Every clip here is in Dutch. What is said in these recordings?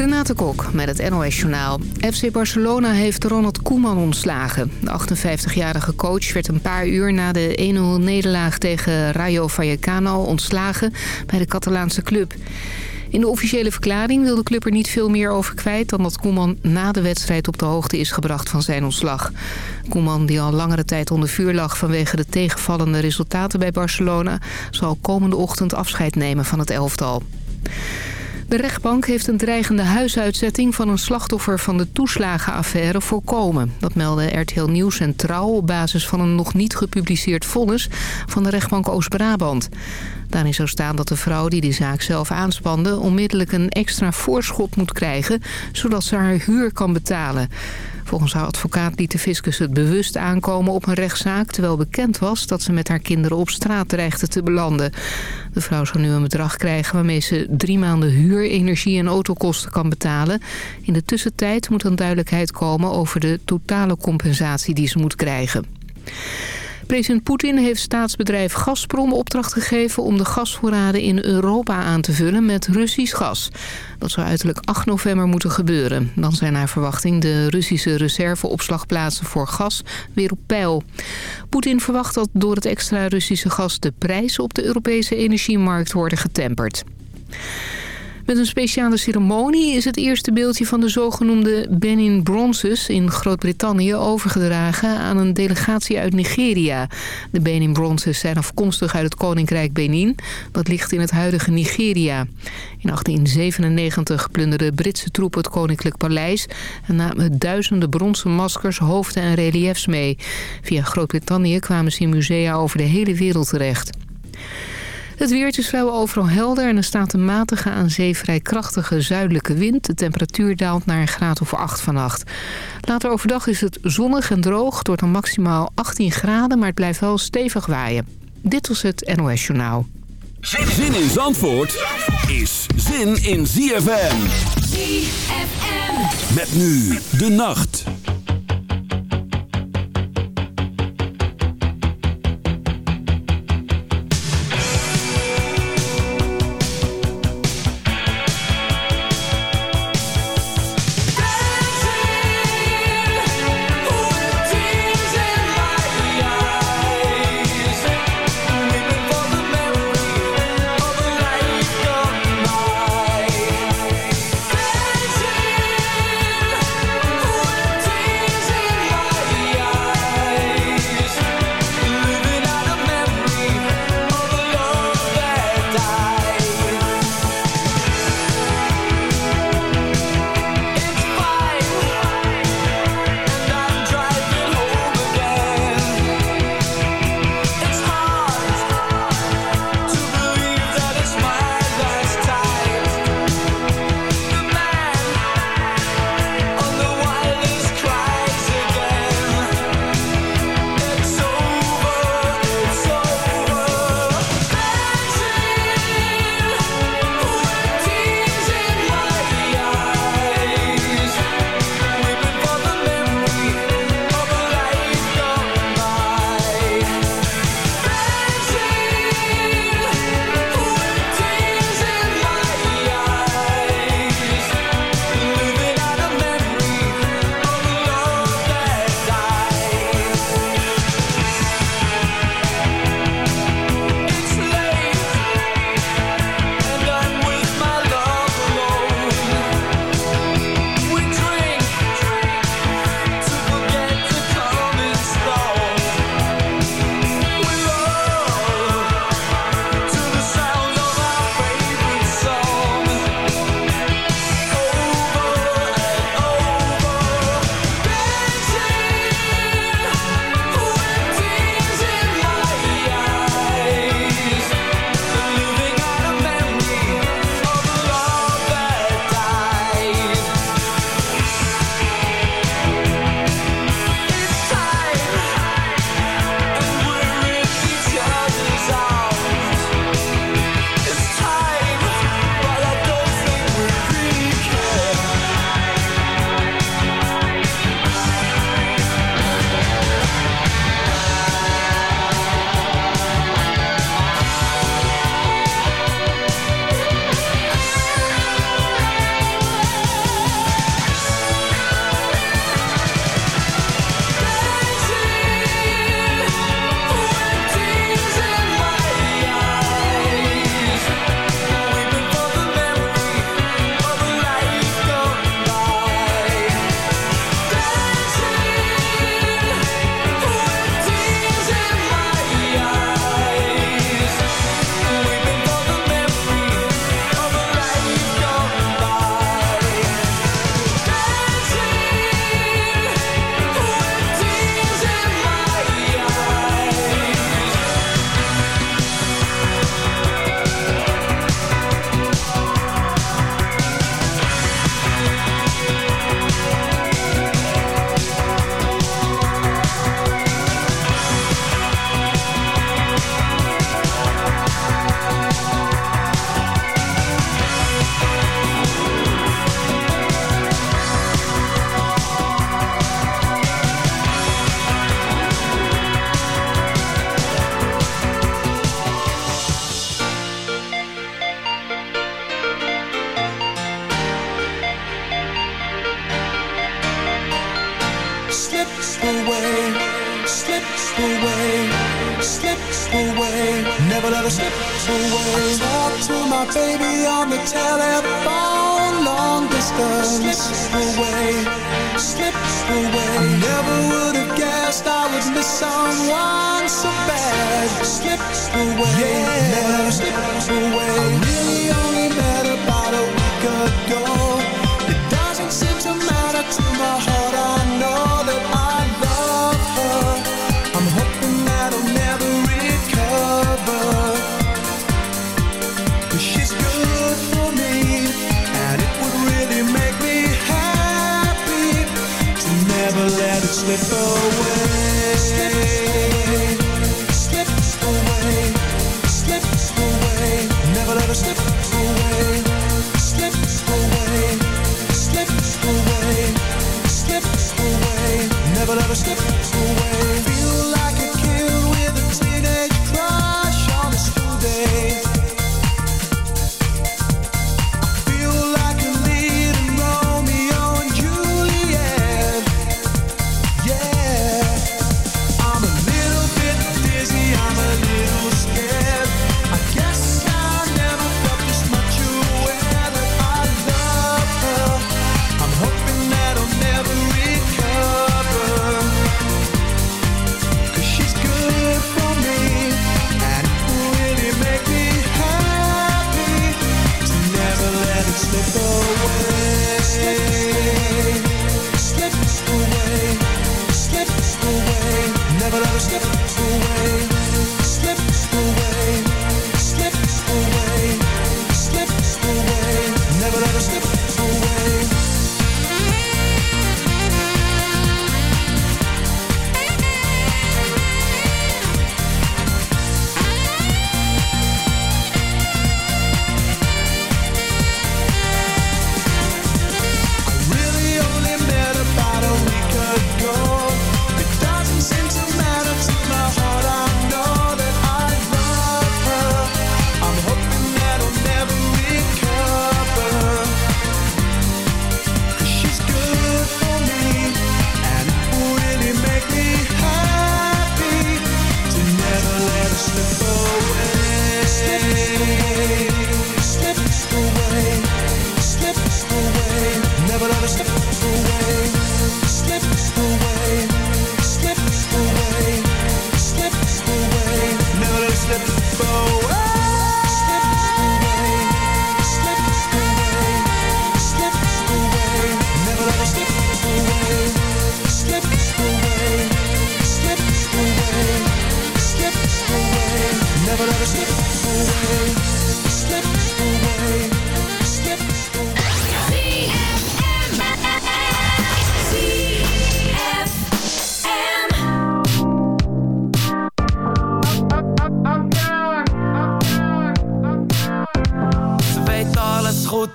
Renate Kok met het NOS Journaal. FC Barcelona heeft Ronald Koeman ontslagen. De 58-jarige coach werd een paar uur na de 1-0 nederlaag tegen Rayo Vallecano ontslagen bij de Catalaanse club. In de officiële verklaring wil de club er niet veel meer over kwijt... dan dat Koeman na de wedstrijd op de hoogte is gebracht van zijn ontslag. Koeman, die al langere tijd onder vuur lag vanwege de tegenvallende resultaten bij Barcelona... zal komende ochtend afscheid nemen van het elftal. De rechtbank heeft een dreigende huisuitzetting van een slachtoffer van de toeslagenaffaire voorkomen. Dat melden RTL Nieuws en Trouw op basis van een nog niet gepubliceerd vonnis van de rechtbank Oost-Brabant. Daarin zou staan dat de vrouw die de zaak zelf aanspande... onmiddellijk een extra voorschot moet krijgen... zodat ze haar huur kan betalen. Volgens haar advocaat liet de fiscus het bewust aankomen op een rechtszaak... terwijl bekend was dat ze met haar kinderen op straat dreigde te belanden. De vrouw zou nu een bedrag krijgen waarmee ze drie maanden huur, energie en autokosten kan betalen. In de tussentijd moet dan duidelijkheid komen over de totale compensatie die ze moet krijgen. President Poetin heeft staatsbedrijf Gazprom opdracht gegeven... om de gasvoorraden in Europa aan te vullen met Russisch gas. Dat zou uiterlijk 8 november moeten gebeuren. Dan zijn naar verwachting de Russische reserveopslagplaatsen voor gas weer op peil. Poetin verwacht dat door het extra Russische gas... de prijzen op de Europese energiemarkt worden getemperd. Met een speciale ceremonie is het eerste beeldje van de zogenoemde Benin Bronzes in Groot-Brittannië overgedragen aan een delegatie uit Nigeria. De Benin Bronzes zijn afkomstig uit het Koninkrijk Benin, dat ligt in het huidige Nigeria. In 1897 plunderden Britse troepen het Koninklijk Paleis en namen duizenden bronzen maskers, hoofden en reliefs mee. Via Groot-Brittannië kwamen ze in musea over de hele wereld terecht. Het weer is vrijwel overal helder en er staat een matige aan zee vrij krachtige zuidelijke wind. De temperatuur daalt naar een graad of 8 vannacht. Later overdag is het zonnig en droog. Het wordt dan maximaal 18 graden, maar het blijft wel stevig waaien. Dit was het NOS Journaal. Zin in Zandvoort is zin in ZFM. ZFM. Met nu de nacht.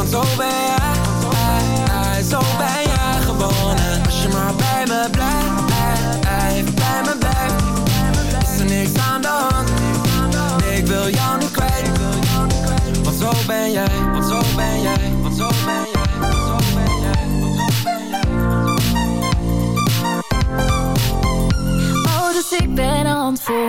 Want zo ben jij, zo ben jij gewonnen Als je maar bij me blijft, bij me blijft. Is er niks aan de hand? Nee, ik wil jou niet kwijt. Want zo ben jij, want zo ben jij, want zo ben jij Zo ben jij, Oh, dus ik ben een handvol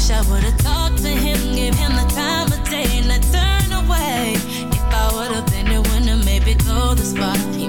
wish I would've talked to him, gave him the time of day, and I turn away. If I would've been there when I maybe go this far, he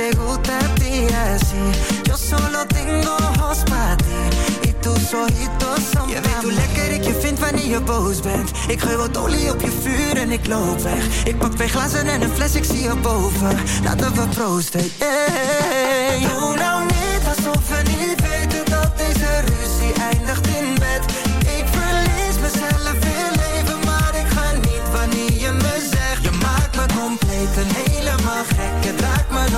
te gusta a ti así. Yo solo tengo ojos para ti y tus ojitos son Je weet hoe lekker ik je vind wanneer je boos bent. Ik gooi wat olie op je vuur en ik loop weg. Ik pak twee glazen en een fles, ik zie je boven. Laten we proosten, yeah.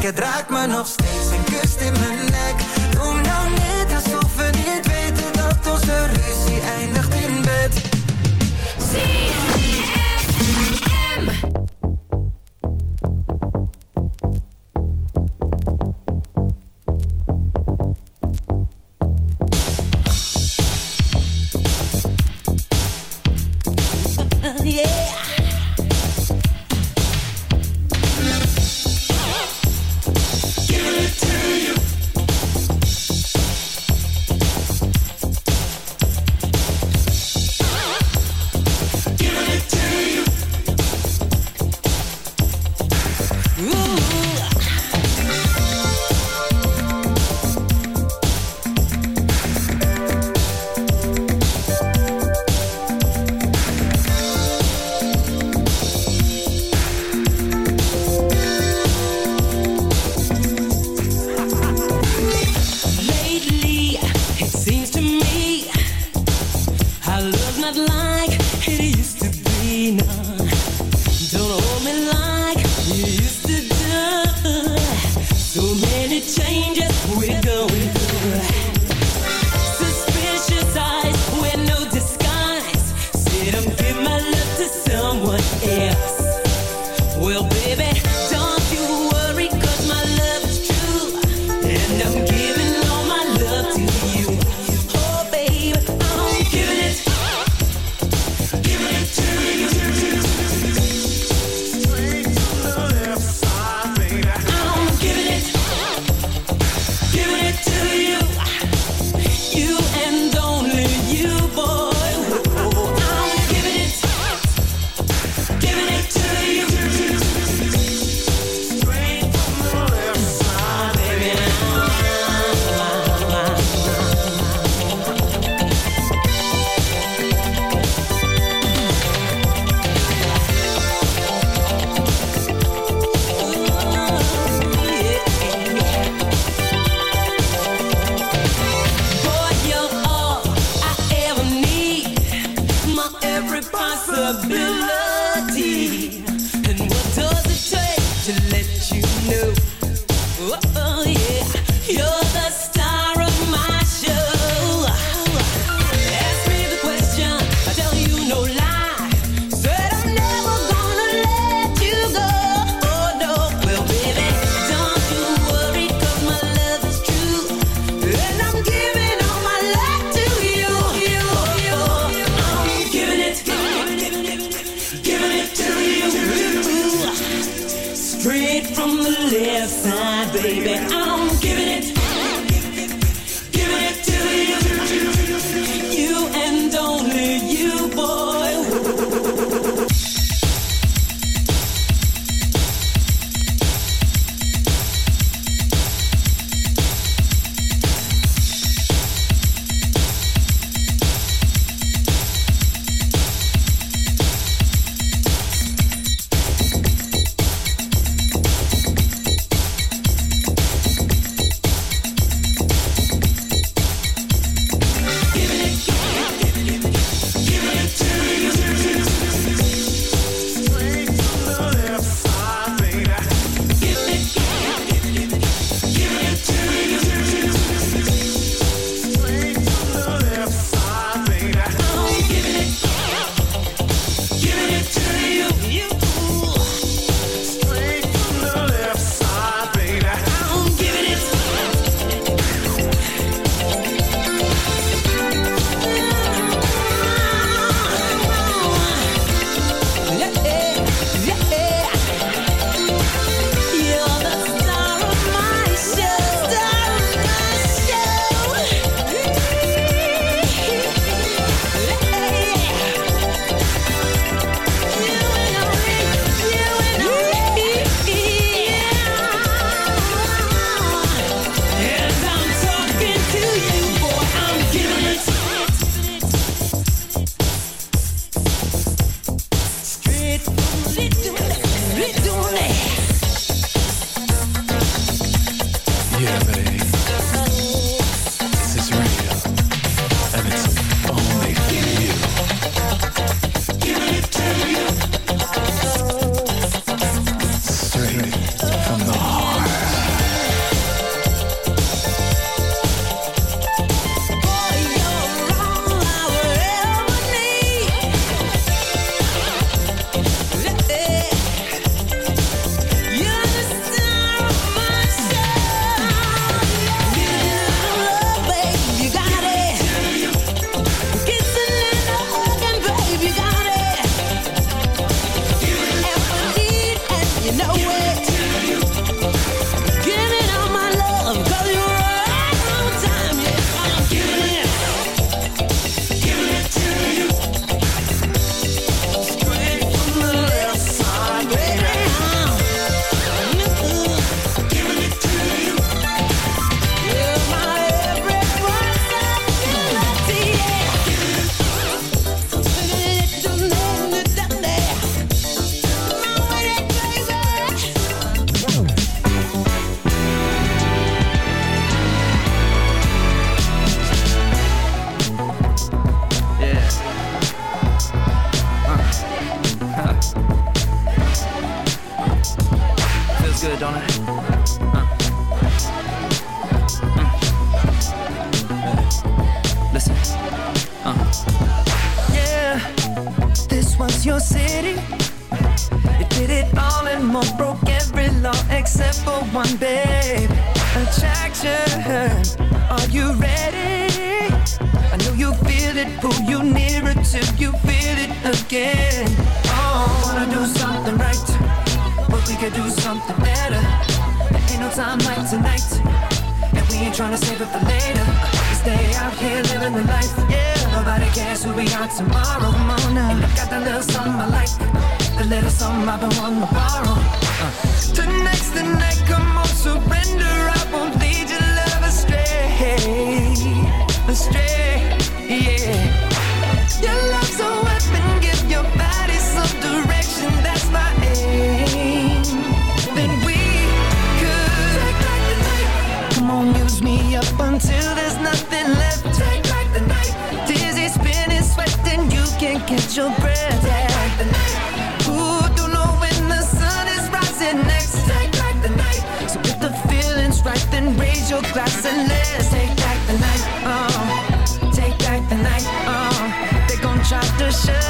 Het raakt me nog steeds en kust in mijn for later. We stay out here living the life, yeah. Nobody cares who we are tomorrow. Come on now. And I got that little something I like, the little something I've been wanting to borrow. Uh. Tonight's the night, come on, surrender. I won't lead your love astray, astray, yeah. Your love's until there's nothing left. Take back the night. Dizzy, spinning, sweating, you can't catch your breath. Take back the night. Ooh, don't know when the sun is rising next. Take back the night. So if the feeling's right, then raise your glass and let's take back the night. Oh, take back the night. Uh, oh, they gon' try to shut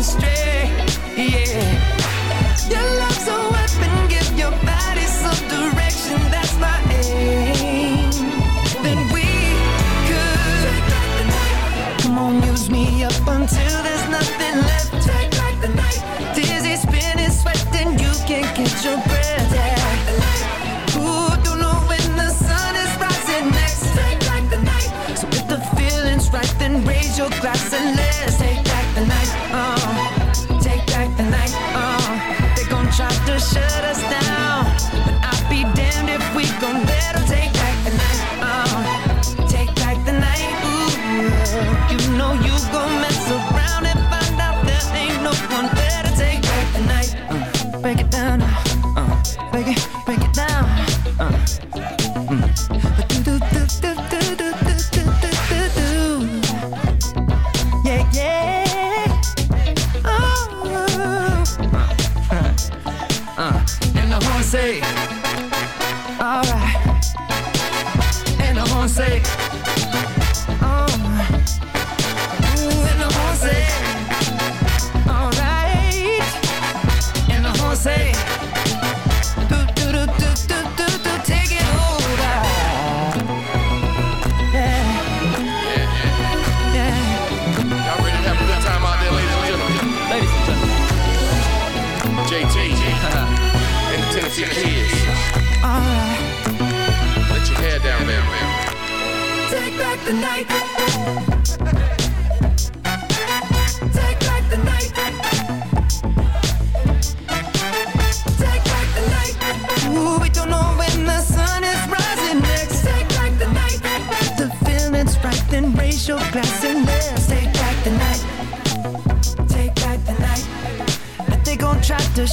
Astray.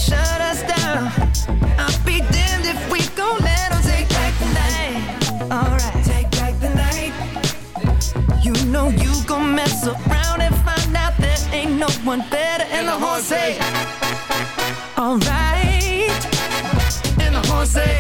Shut us down. I'll be damned if we gon' let 'em take back the night. Alright, take back the night. You know you gon' mess around and find out there ain't no one better. And the horn say, Alright. And the horn say,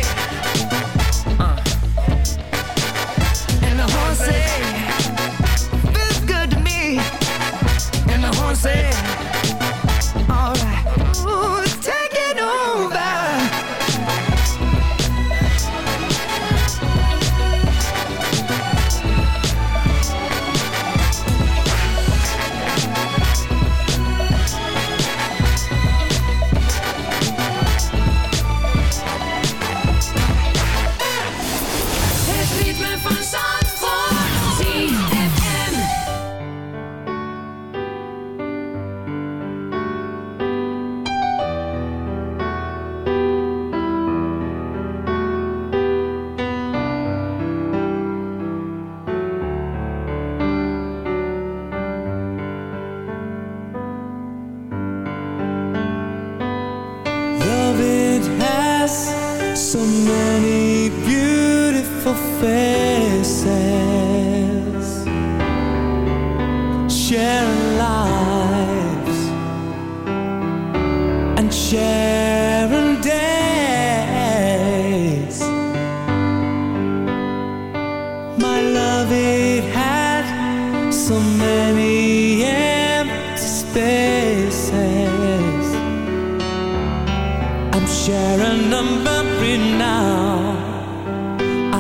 now.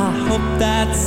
I hope that's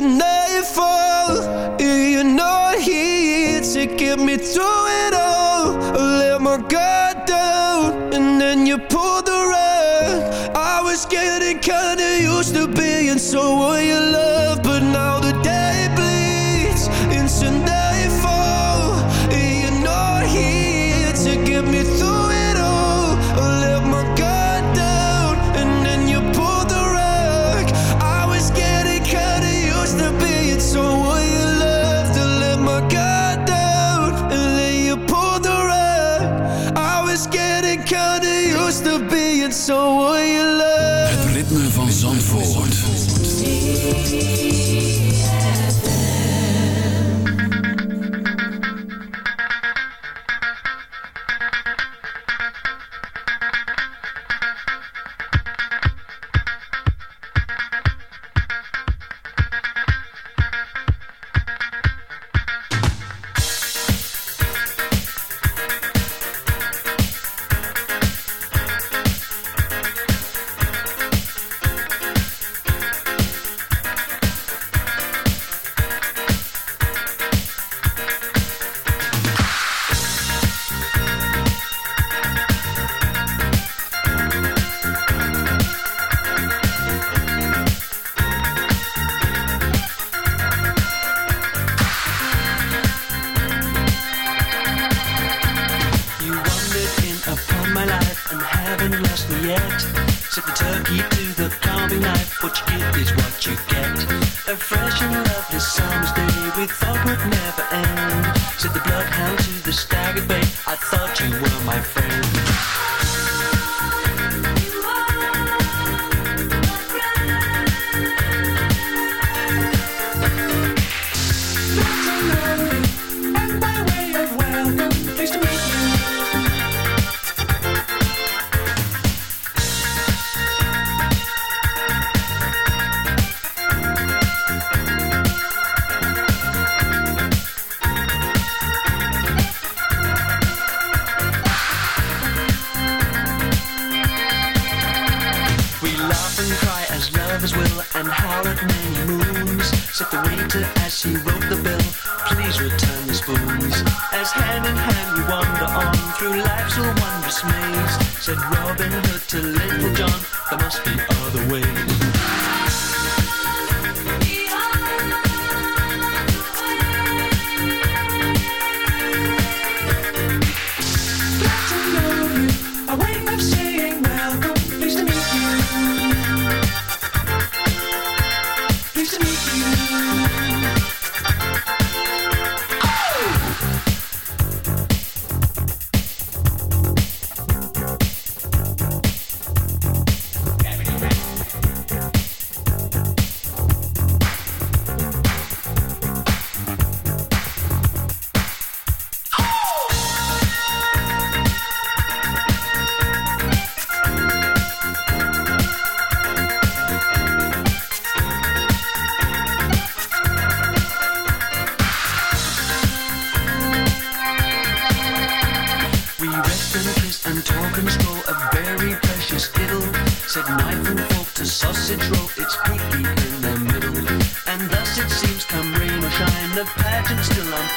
your nightfall You're not here to get me through it all. Let my guard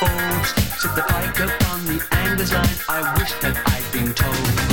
unfolds. Sit the pike upon the angler's line. I wish that I'd been told.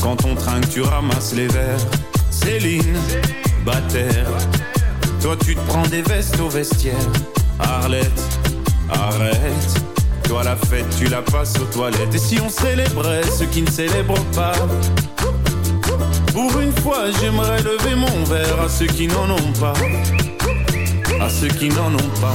Quand on trinque, tu ramasses les verres. Céline, Bataire, toi tu te prends des vestes au vestiaire. Arlette, arrête. Toi la fête, tu la passes aux toilettes. Et si on célébrait ceux qui ne célèbrent pas? Pour une fois, j'aimerais lever mon verre à ceux qui n'en ont pas. À ceux qui n'en ont pas.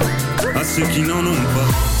À ceux qui n'en ont pas.